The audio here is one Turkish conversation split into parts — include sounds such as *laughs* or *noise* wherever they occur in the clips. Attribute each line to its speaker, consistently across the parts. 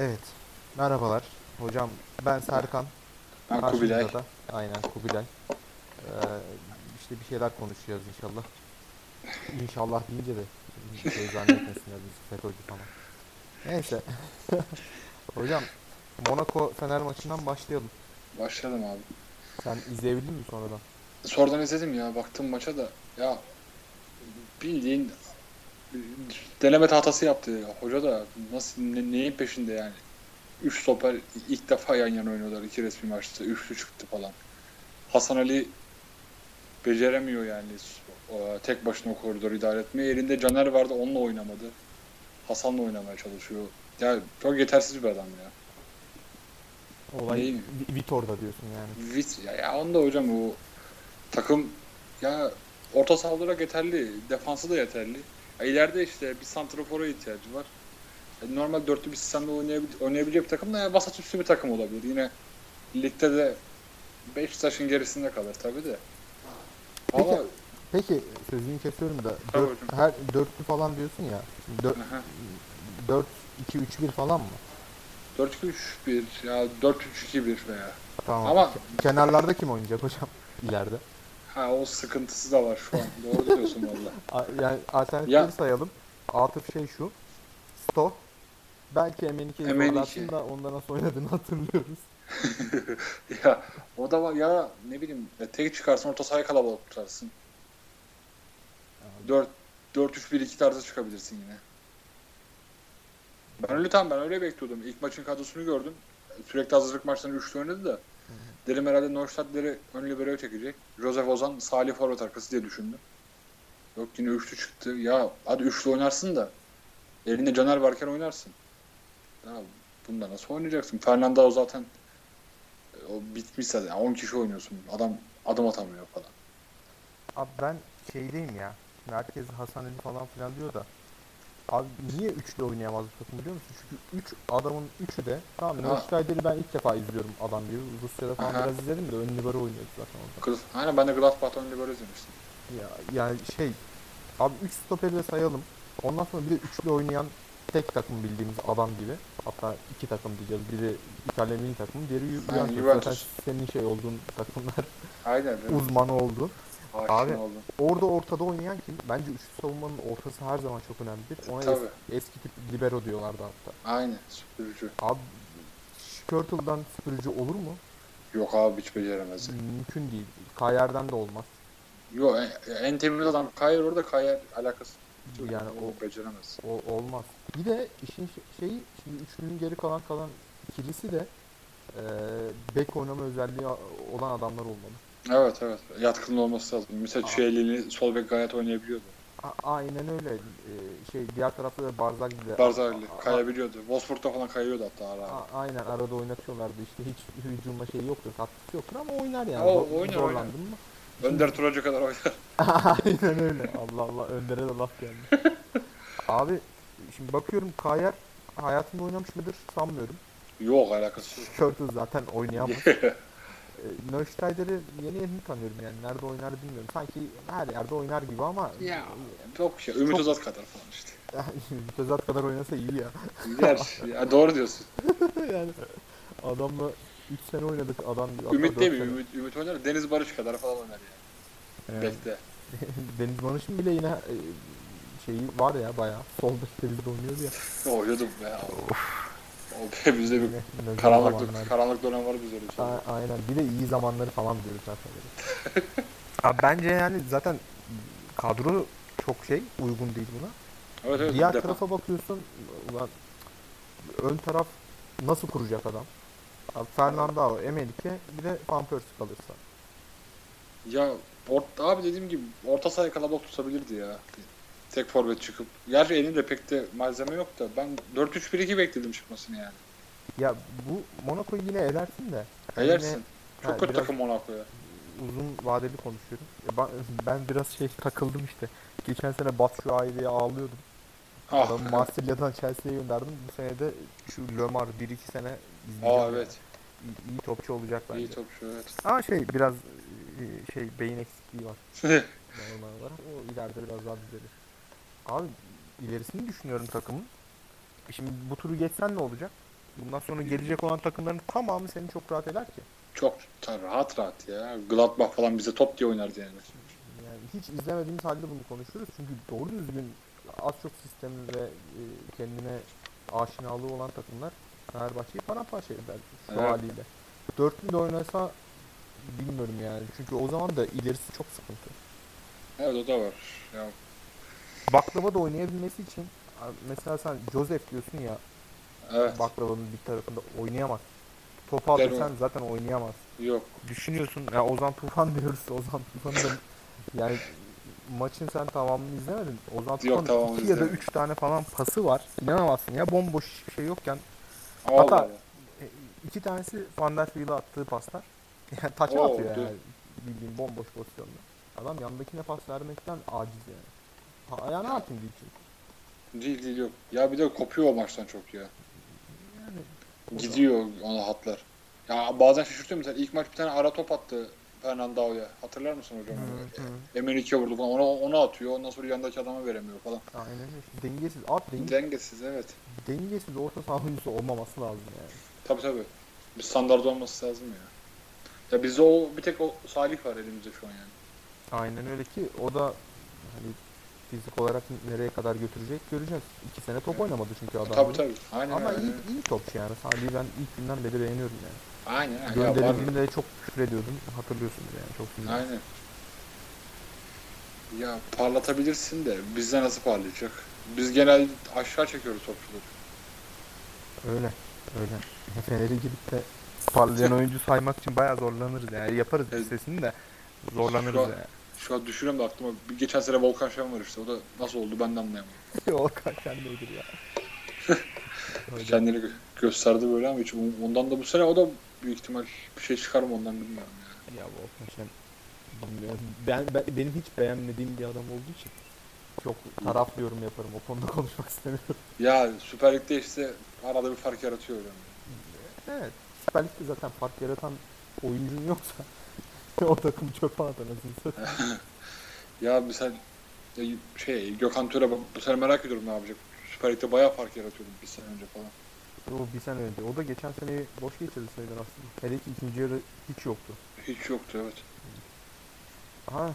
Speaker 1: Evet. Merhabalar. Hocam ben Serkan.
Speaker 2: Ben
Speaker 1: Karşımda
Speaker 2: Kubilay.
Speaker 1: da- aynen Kubilay. Ee, işte bir şeyler konuşacağız inşallah. İnşallah deyince de şey zannetmesinler biz FETÖ'cü falan. Neyse. *laughs* Hocam Monaco Fener maçından başlayalım.
Speaker 2: Başlayalım abi.
Speaker 1: Sen izleyebildin mi sonradan?
Speaker 2: Sonradan izledim ya. Baktım maça da. Ya bildiğin deneme tahtası yaptı. ya. Hoca da nasıl ne- neyin peşinde yani. Üç stoper ilk defa yan yana oynuyorlar iki resmi maçta. Üçlü çıktı falan. Hasan Ali beceremiyor yani tek başına o koridoru idare etmeyi. Elinde Caner vardı onunla oynamadı. Hasan'la oynamaya çalışıyor. Ya çok yetersiz bir adam ya.
Speaker 1: Olay
Speaker 2: Neyi?
Speaker 1: Vi- Vitor'da diyorsun yani.
Speaker 2: Vit ya, ya onda hocam o takım ya orta saha olarak yeterli, defansı da yeterli. Ya ileride işte bir santrafora ihtiyacı var. Ya normal dörtlü bir sistemde oynayabil- oynayabilecek bir takım da ya vasat üstü bir takım olabilir. Yine ligde de Beşiktaş'ın gerisinde kalır tabii de.
Speaker 1: Peki.
Speaker 2: Valla
Speaker 1: Peki sözünü kesiyorum da
Speaker 2: Tabii
Speaker 1: dört,
Speaker 2: hocam.
Speaker 1: her dörtlü falan diyorsun ya. Dört,
Speaker 2: aha,
Speaker 1: 4 2 3 1 falan mı?
Speaker 2: 4-2-3-1 ya 4-3-2-1 veya.
Speaker 1: Tamam.
Speaker 2: Ama-
Speaker 1: Ke- kenarlarda kim oynayacak hocam *laughs* ileride?
Speaker 2: Ha o sıkıntısı da var şu an. Doğru diyorsun valla. *laughs*
Speaker 1: Yani alternatifleri
Speaker 2: Ya-
Speaker 1: sayalım. Atıf şey şu. Sto. Belki Emenike'yi
Speaker 2: Emenike.
Speaker 1: zorlarsın da onda nasıl oynadığını hatırlıyoruz. *laughs*
Speaker 2: ya o da var ya ne bileyim ya tek çıkarsın orta sahaya kalabalık tutarsın. 4 4-3-1-2 tarzı çıkabilirsin yine. Ben öyle tam ben öyle bekliyordum. İlk maçın kadrosunu gördüm. Sürekli hazırlık maçlarını üçlü oynadı da. Dedim herhalde Neustadt'leri ön libero'ya çekecek. Josef Ozan, Salih Forvet arkası diye düşündüm. Yok yine üçlü çıktı. Ya hadi üçlü oynarsın da elinde Caner varken oynarsın. Ya bunda nasıl oynayacaksın? Fernando zaten e, o bitmiş zaten. 10 kişi oynuyorsun. Adam adım atamıyor falan.
Speaker 1: Abi ben şeydeyim ya. Şimdi herkes Hasan Ali falan filan diyor da. Abi niye üçlü oynayamaz bu takım biliyor musun? Çünkü üç adamın üçü de tamam
Speaker 2: Ha.
Speaker 1: Neustadter'i ben ilk defa izliyorum adam gibi. Rusya'da falan
Speaker 2: Aha.
Speaker 1: biraz izledim de ön libero oynuyordu zaten orada.
Speaker 2: Kız, aynen ben de Gladbach'ta ön libero izlemiştim.
Speaker 1: Ya, yani şey abi 3 stoperi de sayalım. Ondan sonra bir de üçlü oynayan tek takım bildiğimiz adam gibi. Hatta iki takım diyeceğiz. Biri İtalyan milli takımı, diğeri Juventus. Zaten senin şey olduğun takımlar
Speaker 2: Aynen.
Speaker 1: uzmanı oldu.
Speaker 2: Aşina
Speaker 1: Abi,
Speaker 2: oldum.
Speaker 1: Orada ortada oynayan kim? Bence üçlü savunmanın ortası her zaman çok önemlidir. Ona es- eski tip libero diyorlardı hatta.
Speaker 2: Aynen. Süpürücü.
Speaker 1: Abi Skirtle'dan süpürücü olur mu?
Speaker 2: Yok abi hiç beceremez.
Speaker 1: Mümkün değil. Kayer'den de olmaz.
Speaker 2: Yok en, en temiz adam Kayer orada Kayer alakası. yok.
Speaker 1: Yani
Speaker 2: o
Speaker 1: o-
Speaker 2: beceremez.
Speaker 1: O olmaz. Bir de işin ş- şeyi şimdi üçlünün geri kalan kalan ikilisi de eee bek oynama özelliği a- olan adamlar olmalı.
Speaker 2: Evet evet. Yatkınlığı olması lazım. Mesela
Speaker 1: Aa.
Speaker 2: Şeyli'ni sol bek gayet oynayabiliyordu.
Speaker 1: A- aynen öyle. Eee, şey diğer tarafta da Barzagli de.
Speaker 2: Barzagli
Speaker 1: A-
Speaker 2: kayabiliyordu. Wolfsburg'da falan kayıyordu hatta ara
Speaker 1: a- aynen arada oynatıyorlardı işte hiç hücumla şey yoktur, katkısı yoktur ama oynar yani.
Speaker 2: O oynar,
Speaker 1: Zorlandın mı?
Speaker 2: Önder Turacı kadar oynar. *laughs*
Speaker 1: Aynen öyle. Allah Allah Önder'e de laf geldi. *laughs* Abi şimdi bakıyorum Kayer hayatında oynamış mıdır sanmıyorum.
Speaker 2: Yok alakası yok.
Speaker 1: Shirtle zaten oynayamaz. *laughs* E, Neustadter'i yeni yeni tanıyorum yani. Nerede oynar bilmiyorum. Sanki her yerde oynar gibi ama
Speaker 2: ya çok şey. Ümit
Speaker 1: Çok-
Speaker 2: Özat kadar falan işte. *laughs*
Speaker 1: Tezat kadar oynasa iyi ya.
Speaker 2: Yer. *laughs* ya doğru diyorsun. *laughs*
Speaker 1: yani adamla 3 sene oynadık adam.
Speaker 2: Ümit değil mi?
Speaker 1: sene.
Speaker 2: Ümit, Ümit oynar. Deniz Barış kadar falan oynar yani.
Speaker 1: Evet.
Speaker 2: Bekle.
Speaker 1: Deniz Manış'ın bile yine e, şeyi var ya bayağı. Sol bekte bizde oynuyordu ya.
Speaker 2: Oynuyordum be. O be bizde bir
Speaker 1: ne
Speaker 2: karanlık,
Speaker 1: zamanlar.
Speaker 2: karanlık dönem var bizde öyle şey.
Speaker 1: A- Aynen. Bir de iyi zamanları falan diyoruz zaten. *laughs* Abi bence yani zaten kadro çok şey uygun değil buna.
Speaker 2: Evet evet.
Speaker 1: Diğer
Speaker 2: defa-
Speaker 1: tarafa bakıyorsun ulan ön taraf nasıl kuracak adam? Abi Fernando, Emelike bir de Van Persie kalırsa.
Speaker 2: Ya or- abi dediğim gibi orta sahaya kalabalık tutabilirdi ya. Tek forvet çıkıp. Gerçi elinde pek de malzeme yok da ben 4-3-1-2 bekledim çıkmasını yani.
Speaker 1: Ya bu Monaco'yu yine elersin de. yani
Speaker 2: Elersin.
Speaker 1: yine,
Speaker 2: Çok
Speaker 1: ha,
Speaker 2: kötü takım Monaco'ya.
Speaker 1: uzun vadeli konuşuyorum. Ben, *laughs* ben biraz şey takıldım işte. Geçen sene Batshuayi diye ağlıyordum.
Speaker 2: Ah.
Speaker 1: Adamı Marsilya'dan Chelsea'ye gönderdim. Bu sene de şu Lömar 1-2 sene izleyeceğim.
Speaker 2: Aa
Speaker 1: yani.
Speaker 2: evet.
Speaker 1: İyi, iyi topçu olacak bence.
Speaker 2: İyi topçu evet.
Speaker 1: Ama şey biraz e, şey beyin eksikliği var *laughs* normal olarak. O ileride biraz daha düzelir. Abi ilerisini düşünüyorum takımın. E Şimdi bu turu geçsen ne olacak? Bundan sonra gelecek olan takımların tamamı seni çok rahat eder ki.
Speaker 2: Çok rahat rahat ya. Gladbach falan bize top diye oynardı yani.
Speaker 1: Yani hiç izlemediğimiz halde bunu konuşuyoruz. Çünkü doğru düzgün az çok sistemi ve e, kendine aşinalığı olan takımlar Fenerbahçe'yi paramparça eder şu
Speaker 2: Evet.
Speaker 1: haliyle. Dörtlü de oynasa bilmiyorum yani. Çünkü o zaman da ilerisi çok sıkıntı.
Speaker 2: Evet o da var. Ya,
Speaker 1: Baklava da oynayabilmesi için mesela sen Joseph diyorsun ya
Speaker 2: evet.
Speaker 1: baklavanın bir tarafında oynayamaz. Top aldıysan zaten oynayamaz.
Speaker 2: Yok.
Speaker 1: Düşünüyorsun ya Ozan Tufan *laughs* diyoruz. Ozan Tufan'ın da yani maçın sen tamamını izlemedin. Ozan
Speaker 2: Yok,
Speaker 1: Tufan
Speaker 2: tamamını
Speaker 1: iki ya da üç tane falan pası var. İnanamazsın ya bomboş hiçbir şey yokken
Speaker 2: Allah
Speaker 1: Hatta-
Speaker 2: Allah.
Speaker 1: e, iki tanesi Van der Fiel'e attığı paslar. *laughs* Yani taça
Speaker 2: Oo,
Speaker 1: atıyor yani. Bildiğin bomboş pozisyonda. Adam yandakine pas vermekten aciz yani. Ha, ya ne yapayım diyeceğim.
Speaker 2: Değil değil yok. Ya bir de kopuyor o maçtan çok ya.
Speaker 1: Yani
Speaker 2: Gidiyor ona hatlar. Ya bazen şaşırtıyor mesela ilk maç bir tane ara top attı Fernando'ya. Hatırlar mısın hocam? Emir 2'ye vurdu falan. Ona, ona atıyor. Ondan sonra yandaki adama veremiyor falan.
Speaker 1: Aynen öyle. Dengesiz. Abi denge,
Speaker 2: Dengesiz evet.
Speaker 1: dengesiz orta saha oyuncusu olmaması lazım yani.
Speaker 2: Tabii tabii. Bir standart olması lazım ya. Ya bizde o bir tek o Salih var elimizde şu an yani.
Speaker 1: Aynen öyle ki o da hani fizik olarak nereye kadar götürecek göreceğiz. İki sene top oynamadı çünkü adam.
Speaker 2: Tabii tabii. Aynen
Speaker 1: Ama
Speaker 2: öyle.
Speaker 1: iyi, iyi topçu yani. Salih'i ben ilk günden beri beğeniyorum yani.
Speaker 2: Aynen.
Speaker 1: Gönderildiğinde de çok küfür ediyordum. Hatırlıyorsunuz yani çok sinirli.
Speaker 2: Aynen. Ya parlatabilirsin de bizde nasıl parlayacak? Biz genelde aşağı çekiyoruz topçuları.
Speaker 1: Öyle. Öyle. *laughs* Fener'e gidip de parlayan oyuncu saymak için bayağı zorlanırız yani. Yaparız
Speaker 2: Evet.
Speaker 1: listesini de zorlanırız yani.
Speaker 2: Şu an düşünüyorum da aklıma. Bir geçen sene Volkan Şen var işte. O da nasıl oldu ben de anlayamadım. *laughs*
Speaker 1: o kaçan nedir ya. *laughs*
Speaker 2: Kendini gö- gösterdi böyle ama hiç ondan da bu sene o da büyük ihtimal bir şey çıkar mı ondan bilmiyorum ya.
Speaker 1: Ya Volkan Şen bilmiyorum. Ben, ben, benim hiç beğenmediğim bir adam olduğu için çok taraflı yorum yaparım. O konuda *laughs* konuşmak istemiyorum.
Speaker 2: Ya Süper Lig'de işte arada bir fark yaratıyor öyle.
Speaker 1: Evet. Süper Lig'de zaten fark yaratan oyuncun yoksa *laughs* o takım çöpe at anasını satayım. *laughs*
Speaker 2: Ya mesela ya şey Gökhan Töre bu- sene merak ediyorum ne yapacak. Süper Lig'de bayağı fark yaratıyordu bir sene önce falan.
Speaker 1: O bir sene önce. O da geçen seneyi boş geçirdi sayılır aslında. Hele ki ikinci yarı hiç yoktu.
Speaker 2: Hiç yoktu evet.
Speaker 1: Aha.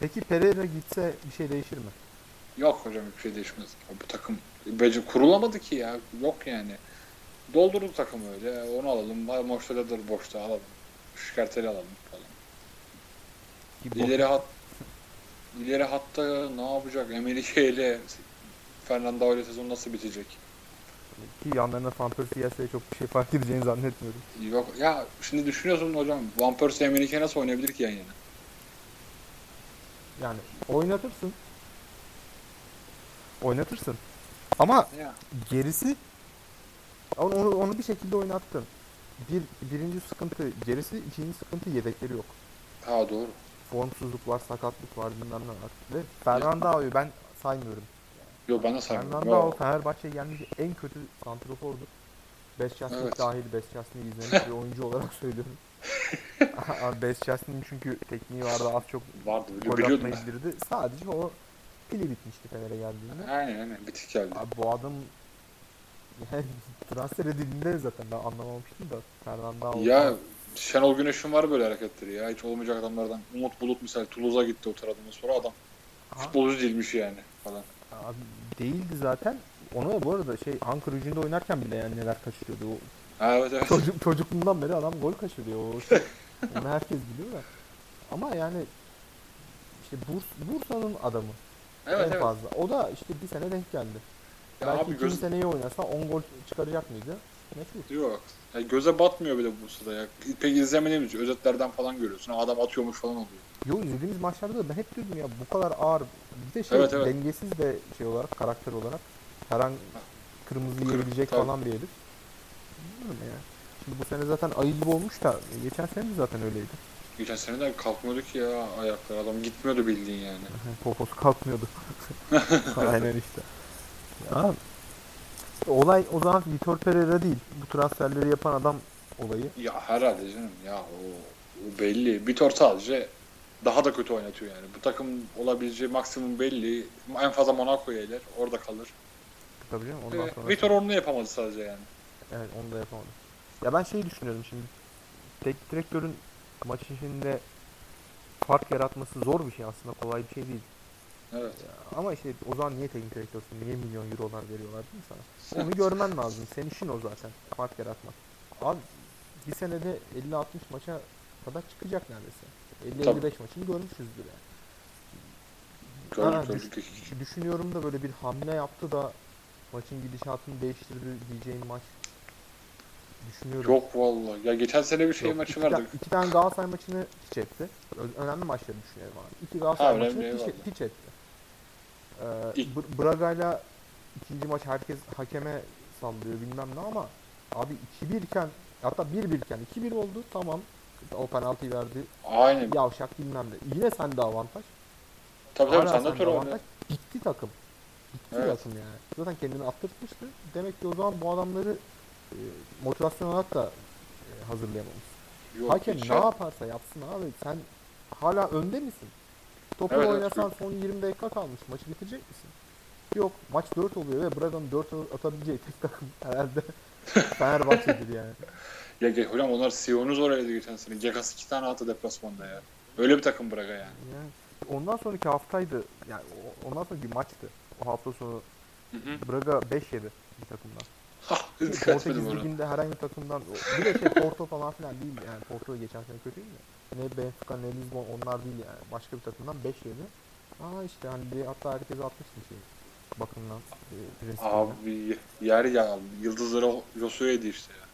Speaker 1: Peki Pereira gitse bir şey değişir mi?
Speaker 2: Yok hocam hiçbir şey değişmez. Bu takım bence kurulamadı ki ya. Yok yani. Doldurdu takım öyle. Onu alalım. Ha, Moşta'dadır boşta alalım. Şikerteli alalım falan. İleri hat ileri hatta ne yapacak? Emelike ile Fernando ile sezon nasıl bitecek?
Speaker 1: Ki yanlarına Van Persie gelse çok bir şey fark edeceğini zannetmiyorum.
Speaker 2: Yok ya şimdi düşünüyorsun hocam Van Persie Emelike nasıl oynayabilir ki yan yana?
Speaker 1: Yani oynatırsın. Oynatırsın. Ama
Speaker 2: Ya.
Speaker 1: gerisi onu, onu, onu bir şekilde oynattın. Bir, birinci sıkıntı gerisi, ikinci sıkıntı yedekleri yok.
Speaker 2: Ha doğru.
Speaker 1: Formsuzluk var, sakatlık var, bilmem ne var. Ve Fernando'yu ben saymıyorum.
Speaker 2: Yok ben de saymıyorum.
Speaker 1: Fernando
Speaker 2: Yok.
Speaker 1: Fenerbahçe'ye gelmiş en kötü santrafordu. Beşiktaş'ın
Speaker 2: Evet.
Speaker 1: dahil Beşiktaş'ını izlemiş *laughs* bir oyuncu olarak söylüyorum. *laughs* Beşiktaş'ın çünkü tekniği vardı az çok
Speaker 2: Vardı biliyordum
Speaker 1: bildirdi. Sadece o pili bitmişti Fener'e geldiğinde.
Speaker 2: Aynen aynen bitik geldi.
Speaker 1: Abi bu adam *laughs* yani transfer edildiğinde zaten ben anlamamıştım da Fernando
Speaker 2: Ya Şenol Güneş'in var böyle hareketleri ya. Hiç olmayacak adamlardan. Umut Bulut misal Toulouse'a gitti o taradan sonra adam.
Speaker 1: Aha,
Speaker 2: Futbolcu değilmiş yani falan.
Speaker 1: abi değildi zaten. Onu bu arada şey Ankara gücünde oynarken bile yani neler kaçırıyordu. O
Speaker 2: Ha evet evet.
Speaker 1: Çocuk, çocukluğundan beri adam gol kaçırıyor. O şey, *laughs* onu herkes biliyor da. Ama yani işte Burs, Bursa'nın adamı
Speaker 2: Evet
Speaker 1: en
Speaker 2: evet.
Speaker 1: fazla. O da işte bir sene denk geldi.
Speaker 2: Ya
Speaker 1: Belki
Speaker 2: abi
Speaker 1: ikinci
Speaker 2: göz,
Speaker 1: seneyi oynasa 10 gol çıkaracak mıydı? Meşhur.
Speaker 2: Yok. Ya göze batmıyor bile bu sırada ya. Pek izlemediğimiz özetlerden falan görüyorsun. Adam atıyormuş falan oluyor.
Speaker 1: Yo izlediğimiz maçlarda da ben hep diyordum ya bu kadar ağır. Bir de şey
Speaker 2: Evet, evet.
Speaker 1: dengesiz de şey olarak karakter olarak her an kırmızı
Speaker 2: Kır-
Speaker 1: yiyebilecek
Speaker 2: tabii.
Speaker 1: falan bir herif. Bilmiyorum ya. Şimdi bu sene zaten ayı gibi olmuş da geçen sene de zaten öyleydi.
Speaker 2: Geçen sene de kalkmıyordu ki ya ayaklar. Adam gitmiyordu bildiğin yani.
Speaker 1: Poposu kalkmıyordu. *laughs* Aynen işte. Ya, olay o zaman Vitor Pereira değil. Bu transferleri yapan adam olayı.
Speaker 2: Ya herhalde canım ya o, o belli. Vitor sadece daha da kötü oynatıyor yani. Bu takım olabileceği maksimum belli. En fazla Monaco'ya eler. Orada kalır.
Speaker 1: Tabii canım ondan sonra.
Speaker 2: Vitor onu yapamadı sadece yani.
Speaker 1: Evet onu da yapamadı. Ya ben şeyi düşünüyorum şimdi. Tek direktörün maç içinde fark yaratması zor bir şey aslında kolay bir şey değil.
Speaker 2: Evet.
Speaker 1: Ama işte o zaman niye teknik direktörsün? Niye milyon eurolar veriyorlar değil mi sana? Onu görmen lazım. Senin işin o zaten. Fark yaratmak. Abi bir senede 50-60 maça kadar çıkacak neredeyse. 50-55 maçını görmüşüzdür yani. Ha,
Speaker 2: Gördük
Speaker 1: düş- düşünüyorum da böyle bir hamle yaptı da maçın gidişatını değiştirdi diyeceğin maç. Düşünüyorum.
Speaker 2: Yok vallahi. Ya geçen sene bir şey
Speaker 1: Yok,
Speaker 2: maçı
Speaker 1: iki,
Speaker 2: vardı.
Speaker 1: ta- iki tane Galatasaray maçını piç etti. Önemli maçları düşünüyorum abi. İki Galatasaray
Speaker 2: önemli,
Speaker 1: maçını piç, piç etti. Ee, Br- Braga'yla ikinci maç herkes hakeme sallıyor bilmem ne ama abi 2-1 iken hatta 1-1 iken 2-1 oldu tamam. O penaltıyı verdi.
Speaker 2: Aynen.
Speaker 1: Yavşak bilmem ne. Yine sende avantaj.
Speaker 2: Tabii tabii
Speaker 1: Hala
Speaker 2: sende tur
Speaker 1: avantaj. Gitti takım. Gitti
Speaker 2: Evet.
Speaker 1: takım yani. Zaten kendini attırtmıştı. Demek ki o zaman bu adamları e, motivasyon olarak da e, hazırlayamamış.
Speaker 2: Yok,
Speaker 1: Hakem ne
Speaker 2: ya-
Speaker 1: yaparsa yapsın abi sen hala önde misin? Topu
Speaker 2: Evet, evet,
Speaker 1: oynasan son 20 dakika kalmış maçı bitirecek misin? Yok maç 4 oluyor ve Braga'nın 4 atabileceği tek takım *laughs* herhalde Fenerbahçe'dir yani.
Speaker 2: Ya ge- hocam onlar Sion'u zor eledi geçen sene. Gekas iki tane attı deplasmanda ya. Öyle bir takım Braga yani.
Speaker 1: yani. Ondan sonraki haftaydı yani ondan sonraki maçtı. O hafta sonu
Speaker 2: Hı hı.
Speaker 1: Braga 5 yedi bir takımdan. *laughs* Portekiz liginde herhangi bir takımdan bir de şey Porto falan filan değil yani Porto geçen sene kötüydü de. Ne Benfica ne Lisbon onlar değil yani başka bir takımdan 5 yedi. Aa işte hani bir hatta herkes atmıştı şey bakımdan e.
Speaker 2: Abi yer ya. Yıldızları Josue'ydi işte ya.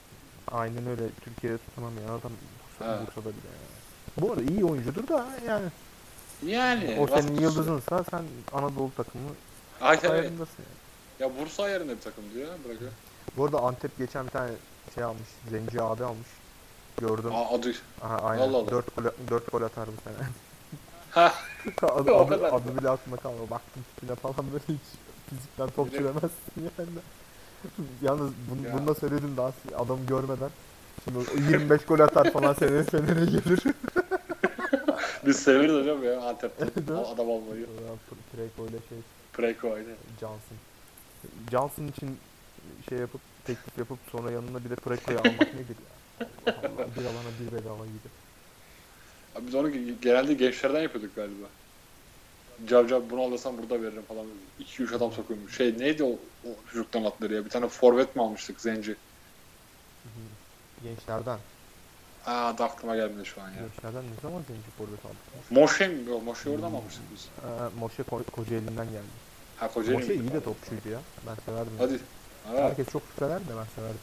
Speaker 1: Aynen öyle Türkiye'de tutunamayan adam Bursa. Bursa'da bile yani. Bu arada iyi oyuncudur da yani
Speaker 2: Yani.
Speaker 1: o senin
Speaker 2: vasıfsız.
Speaker 1: yıldızınsa sen Anadolu takımı
Speaker 2: Aynen
Speaker 1: ayarındasın yani.
Speaker 2: Ya Bursa ayarında bir takım diyor ya Braga.
Speaker 1: Bu arada Antep geçen bir tane şey almış Zenci abi almış. Gördüm.
Speaker 2: Aa, adı.
Speaker 1: Aha, aynen.
Speaker 2: Allah Allah.
Speaker 1: 4 gol, 4 gol atar bu sene.
Speaker 2: Ha. *laughs*
Speaker 1: adı, *laughs*
Speaker 2: O
Speaker 1: adı,
Speaker 2: kadar.
Speaker 1: adı bile aklıma kalmadı. Baktım tipine falan böyle hiç fizikten top süremezsin yani. *laughs* Yalnız bunu,
Speaker 2: Ya.
Speaker 1: bunu da söyledim daha adamı görmeden. Şimdi o 25 gol atar falan seneye seneye gelir.
Speaker 2: Biz severiz hocam ya Antep'te.
Speaker 1: Değil mi?
Speaker 2: Adam olmayı.
Speaker 1: Preko ile şey
Speaker 2: Preko aynen.
Speaker 1: Johnson. Johnson için şey yapıp teklif yapıp sonra yanına bir de Preko'yu almak nedir ya? Allah, bir alana bir bedava gibi.
Speaker 2: Abi biz onu ge- genelde gençlerden yapıyorduk galiba. Cavcav bunu alırsam burada veririm falan. 2-3 adam sokuyormuş. Şey neydi o, o çocuktan adları ya? Bir tane forvet mi almıştık Zenci?
Speaker 1: Gençlerden.
Speaker 2: Aa adı aklıma gelmedi şu an ya.
Speaker 1: Gençlerden ne zaman zenci forvet aldık?
Speaker 2: Moşe mi? Yok Moşe oradan mı almıştık biz?
Speaker 1: Ee, Moşe Ko- Kocaeli'nden geldi.
Speaker 2: Ha Kocaeli
Speaker 1: Moşe iyi de topçuydu ya. Ben severdim.
Speaker 2: Hadi. Ha,
Speaker 1: Herkes çok sever de ben severdim.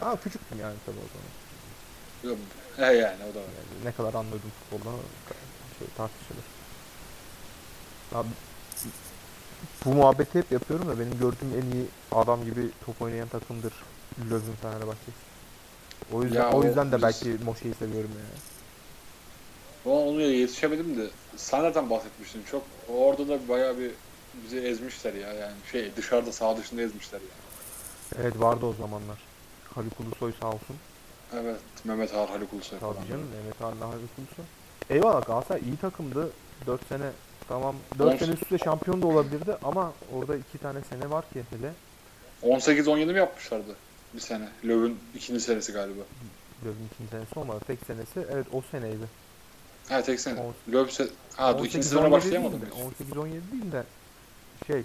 Speaker 1: Ama küçüktüm yani tabii o zaman.
Speaker 2: yok. He yani o da var.
Speaker 1: Yani ne kadar anlıyordum futboldan şey tartışılır. Abi bu muhabbeti hep yapıyorum da benim gördüğüm en iyi adam gibi top oynayan takımdır Löw'ün Fenerbahçe. O yüzden
Speaker 2: Ya
Speaker 1: o
Speaker 2: o
Speaker 1: yüzden de belki Moşe'yi seviyorum yani.
Speaker 2: O onu yetişemedim de sen zaten bahsetmiştin çok. Orada da bayağı bir bizi ezmişler ya yani şey dışarıda sağ dışında ezmişler ya.
Speaker 1: Evet vardı o zamanlar. Haluk Ulusoy sağ olsun.
Speaker 2: Evet Mehmet Ağar Haluk Ulusoy falan.
Speaker 1: Tabii canım Mehmet Arla Haluk Ulusoy. Eyvallah Galatasaray iyi takımdı. 4 sene tamam 4
Speaker 2: On-
Speaker 1: sene üst üste şampiyon da olabilirdi ama orada 2 tane sene var ki hele
Speaker 2: 18-17 mi yapmışlardı bir sene? Löw'ün ikinci senesi galiba.
Speaker 1: Löw'ün ikinci senesi olmadı. Tek senesi evet o seneydi.
Speaker 2: Ha tek sene.
Speaker 1: On-
Speaker 2: Löw se ha
Speaker 1: 18,
Speaker 2: ikinci sezona
Speaker 1: 17
Speaker 2: başlayamadım.
Speaker 1: değil de, 18-17 değil de şey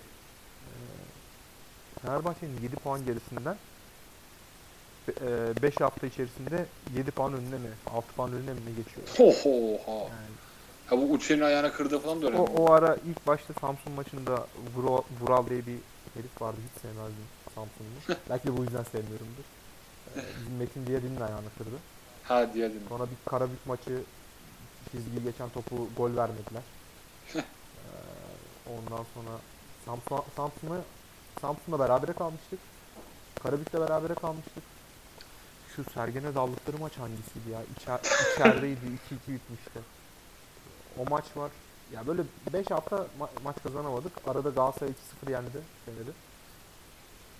Speaker 1: Fenerbahçe'nin 7 puan gerisinden 5 hafta içerisinde 7 puan önüne mi 6 puan önüne mi geçiyor?
Speaker 2: Ho ho ha.
Speaker 1: Yani
Speaker 2: Ha bu Uçer'in ayağına kırdığı falan dönem.
Speaker 1: o, o ara ilk başta Samsun maçında Vural, Vural diye bir herif vardı hiç sevmezdim Samsun'u. *laughs* Belki de bu yüzden sevmiyorumdur. E, Bizim Metin Diyar'ın ayağını kırdı.
Speaker 2: Ha diye dedim.
Speaker 1: Sonra bir Karabük maçı çizgiyi geçen topu gol vermediler. Ee, ondan sonra Samsun, Samsun'la berabere kalmıştık. Karabük'le berabere kalmıştık. Şu Sergen'e daldıkları maç hangisiydi ya? İçer, *coughs* içerideydi 2-2 bitmişti. O maç var. Ya böyle 5 hafta ma- maç kazanamadık. Arada Galatasaray 2-0 yendi. Senedi.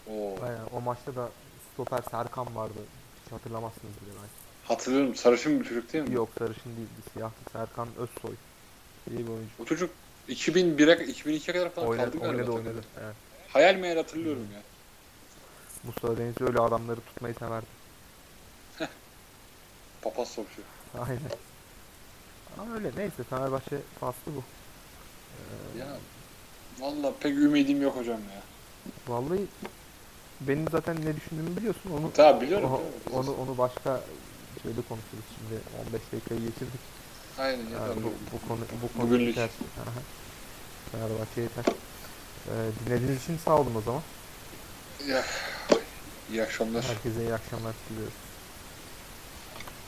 Speaker 2: Oo.
Speaker 1: Aynen. O maçta da stoper Serkan vardı. Hiç hatırlamazsınız bile belki.
Speaker 2: Hatırlıyorum sarışın bir çocuk değil mi?
Speaker 1: Yok sarışın değildi siyahtı. Serkan Özsoy. İyi bir oyuncu.
Speaker 2: O çocuk 2001'e 2002'ye kadar falan
Speaker 1: Oynadı
Speaker 2: kaldı galiba.
Speaker 1: oynadı. oynadı. Evet.
Speaker 2: Hayal meyal hatırlıyorum ya.
Speaker 1: Mustafa Denizli öyle adamları tutmayı severdi. *laughs*
Speaker 2: Papaz sokuşu.
Speaker 1: Aynen. Ama öyle neyse Fenerbahçe faslı bu. Ee,
Speaker 2: Ya valla pek ümidim yok hocam ya.
Speaker 1: Vallahi benim zaten ne düşündüğümü biliyorsun. Onu
Speaker 2: Tabii biliyorum.
Speaker 1: o-
Speaker 2: biliyorum.
Speaker 1: onu onu başka şeyde konuşuruz şimdi 15 dakikayı geçirdik.
Speaker 2: Aynen.
Speaker 1: Yani bu, bu konu bu konu
Speaker 2: Bugünlük.
Speaker 1: yeter. Aha. Fenerbahçe yeter. Ee, dinlediğiniz için sağ olun o zaman.
Speaker 2: Ya, iyi akşamlar.
Speaker 1: Herkese iyi akşamlar diliyoruz.